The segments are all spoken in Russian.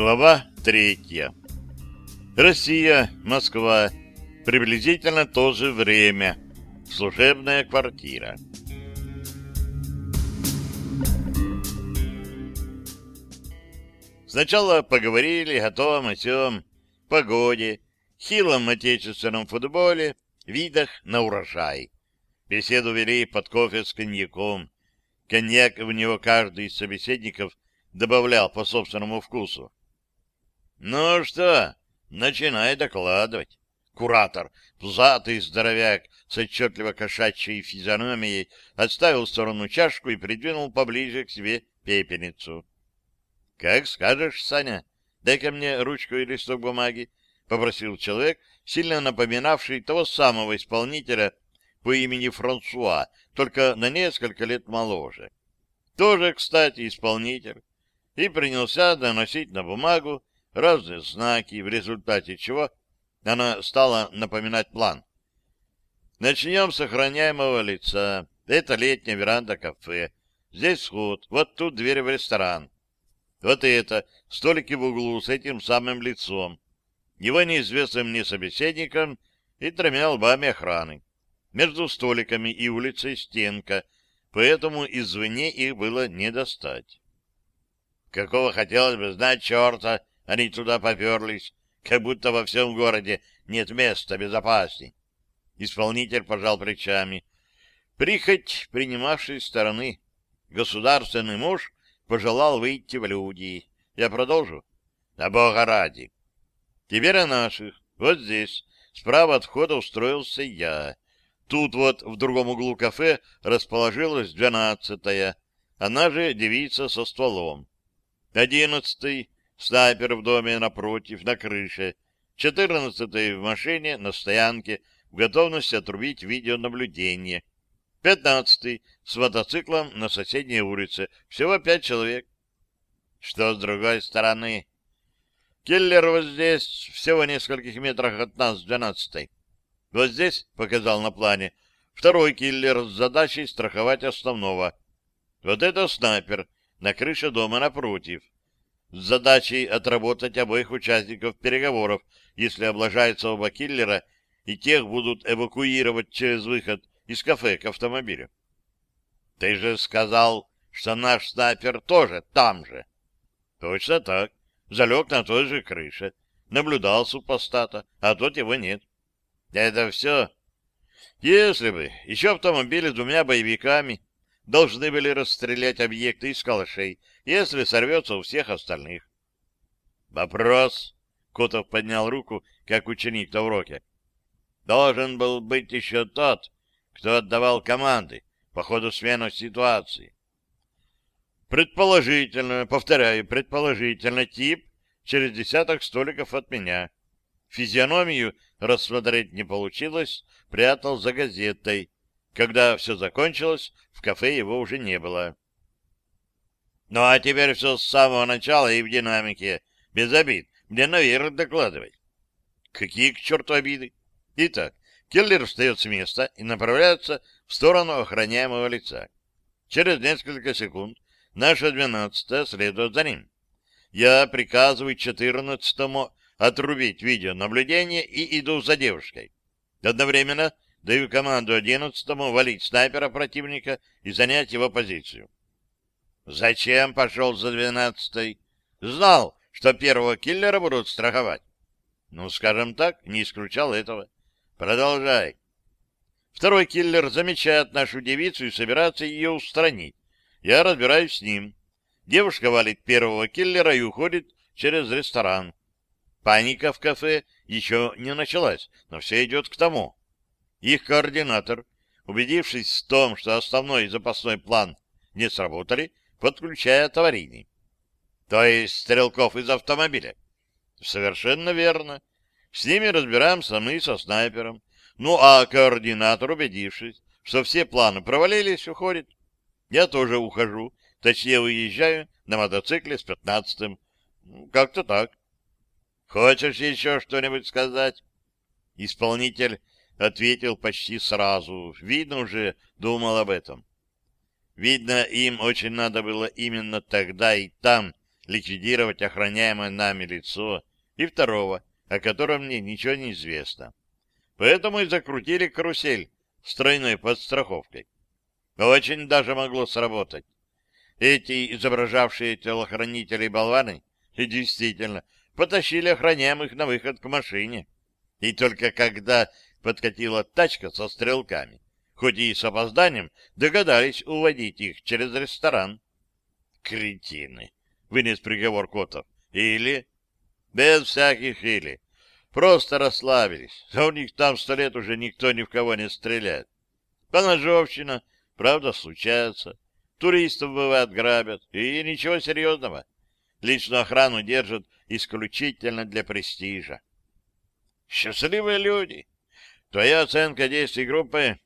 Глава третья. Россия, Москва. Приблизительно то же время. Служебная квартира. Сначала поговорили о том, о сём, погоде, хилом отечественном футболе, видах на урожай. Беседу вели под кофе с коньяком. Коньяк в него каждый из собеседников добавлял по собственному вкусу. Ну что, начинай докладывать. Куратор, пузатый здоровяк с отчетливо кошачьей физиономией, отставил в сторону чашку и придвинул поближе к себе пепельницу. — Как скажешь, Саня, дай-ка мне ручку и листок бумаги, — попросил человек, сильно напоминавший того самого исполнителя по имени Франсуа, только на несколько лет моложе. Тоже, кстати, исполнитель. И принялся доносить на бумагу разные знаки, в результате чего она стала напоминать план. Начнем с охраняемого лица. Это летняя веранда кафе. Здесь сход, вот тут дверь в ресторан. Вот это, столики в углу с этим самым лицом. Его неизвестным мне собеседником и тремя лбами охраны. Между столиками и улицей стенка, поэтому извне их было не достать. Какого хотелось бы знать черта, они туда поперлись, как будто во всем городе нет места безопасней. Исполнитель пожал плечами. Прихоть принимавшей стороны. Государственный муж пожелал выйти в люди. Я продолжу? На бога ради. Теперь о наших. Вот здесь, справа от входа устроился я. Тут вот в другом углу кафе расположилась двенадцатая, она же девица со стволом. Одиннадцатый снайпер в доме напротив, на крыше, четырнадцатый в машине, на стоянке, в готовности отрубить видеонаблюдение, пятнадцатый с мотоциклом на соседней улице, всего пять человек. Что с другой стороны? Киллер вот здесь, всего в нескольких метрах от нас, двенадцатой. Вот здесь, показал на плане, второй киллер с задачей страховать основного. Вот это снайпер на крыше дома напротив с задачей отработать обоих участников переговоров, если облажаются оба киллера, и тех будут эвакуировать через выход из кафе к автомобилю. — Ты же сказал, что наш снайпер тоже там же. — Точно так. Залег на той же крыше. Наблюдал супостата, а тот его нет. — Это все? Если бы еще автомобили с двумя боевиками должны были расстрелять объекты из калашей, если сорвется у всех остальных. Вопрос. Котов поднял руку, как ученик на уроке. Должен был быть еще тот, кто отдавал команды по ходу смены ситуации. Предположительно, повторяю, предположительно, тип через десяток столиков от меня. Физиономию рассмотреть не получилось, прятал за газетой. Когда все закончилось, в кафе его уже не было. Ну, а теперь все с самого начала и в динамике. Без обид. Мне наверх докладывать. Какие к черту обиды? Итак, киллер встает с места и направляется в сторону охраняемого лица. Через несколько секунд наша двенадцатая следует за ним. Я приказываю четырнадцатому отрубить видеонаблюдение и иду за девушкой. Одновременно даю команду одиннадцатому валить снайпера противника и занять его позицию. Зачем пошел за двенадцатой? Знал, что первого киллера будут страховать. Ну, скажем так, не исключал этого. Продолжай. Второй киллер замечает нашу девицу и собирается ее устранить. Я разбираюсь с ним. Девушка валит первого киллера и уходит через ресторан. Паника в кафе еще не началась, но все идет к тому. Их координатор, убедившись в том, что основной и запасной план не сработали, подключая аварийный. То есть стрелков из автомобиля. Совершенно верно. С ними разбираемся мы со снайпером. Ну, а координатор, убедившись, что все планы провалились, уходит. Я тоже ухожу, точнее уезжаю на мотоцикле с пятнадцатым. Как-то так. Хочешь еще что-нибудь сказать? Исполнитель ответил почти сразу. Видно уже, думал об этом. Видно, им очень надо было именно тогда и там ликвидировать охраняемое нами лицо, и второго, о котором мне ничего не известно. Поэтому и закрутили карусель с тройной подстраховкой. Очень даже могло сработать. Эти изображавшие телохранителей болваны и действительно потащили охраняемых на выход к машине. И только когда подкатила тачка со стрелками, хоть и с опозданием, догадались уводить их через ресторан. Кретины! — вынес приговор Котов. Или... Без всяких или. Просто расслабились. А у них там сто лет уже никто ни в кого не стреляет. Поножовщина, правда, случается. Туристов, бывает, грабят. И ничего серьезного. Личную охрану держат исключительно для престижа. Счастливые люди. Твоя оценка действий группы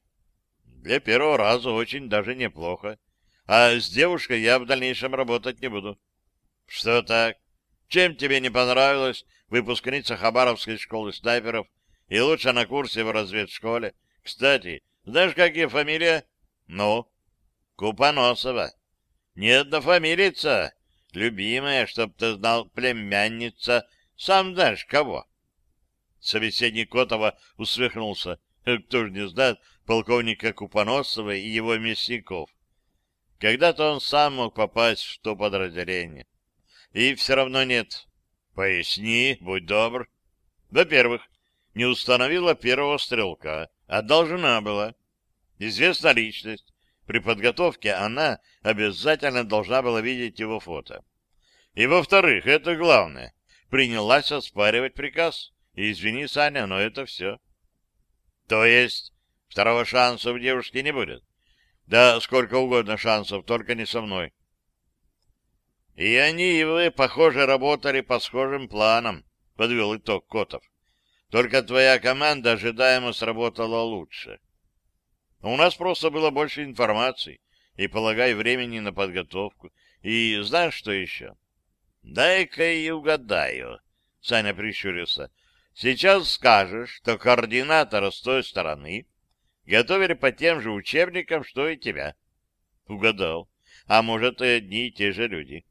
для первого раза очень даже неплохо. А с девушкой я в дальнейшем работать не буду. Что так? Чем тебе не понравилась выпускница Хабаровской школы снайперов и лучше на курсе в разведшколе? Кстати, знаешь, какие фамилия? Ну? Купоносова. Не однофамилица. Любимая, чтоб ты знал, племянница. Сам знаешь, кого? Собеседник Котова усмехнулся. Кто ж не знает полковника Купоносова и его мясников. Когда-то он сам мог попасть в то подразделение. И все равно нет. Поясни, будь добр. Во-первых, не установила первого стрелка, а должна была. Известна личность. При подготовке она обязательно должна была видеть его фото. И во-вторых, это главное, принялась оспаривать приказ. Извини, Саня, но это все. То есть второго шанса у девушки не будет? Да сколько угодно шансов, только не со мной. И они, и вы, похоже, работали по схожим планам, подвел итог Котов. Только твоя команда ожидаемо сработала лучше. У нас просто было больше информации и, полагай, времени на подготовку. И знаешь, что еще? Дай-ка и угадаю, Саня прищурился. Сейчас скажешь, что координатора с той стороны готовили по тем же учебникам, что и тебя. Угадал. А может, и одни и те же люди.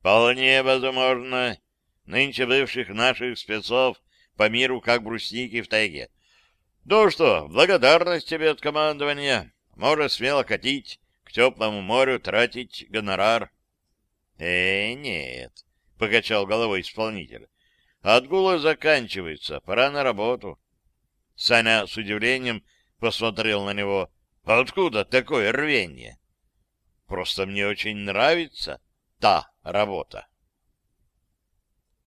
Вполне возможно. Нынче бывших наших спецов по миру как брусники в тайге. Ну что, благодарность тебе от командования. Можешь смело катить, к теплому морю тратить гонорар. Э, нет, — покачал головой исполнитель. Отгулы заканчивается, пора на работу. Саня с удивлением посмотрел на него. Откуда такое рвение? Просто мне очень нравится та работа.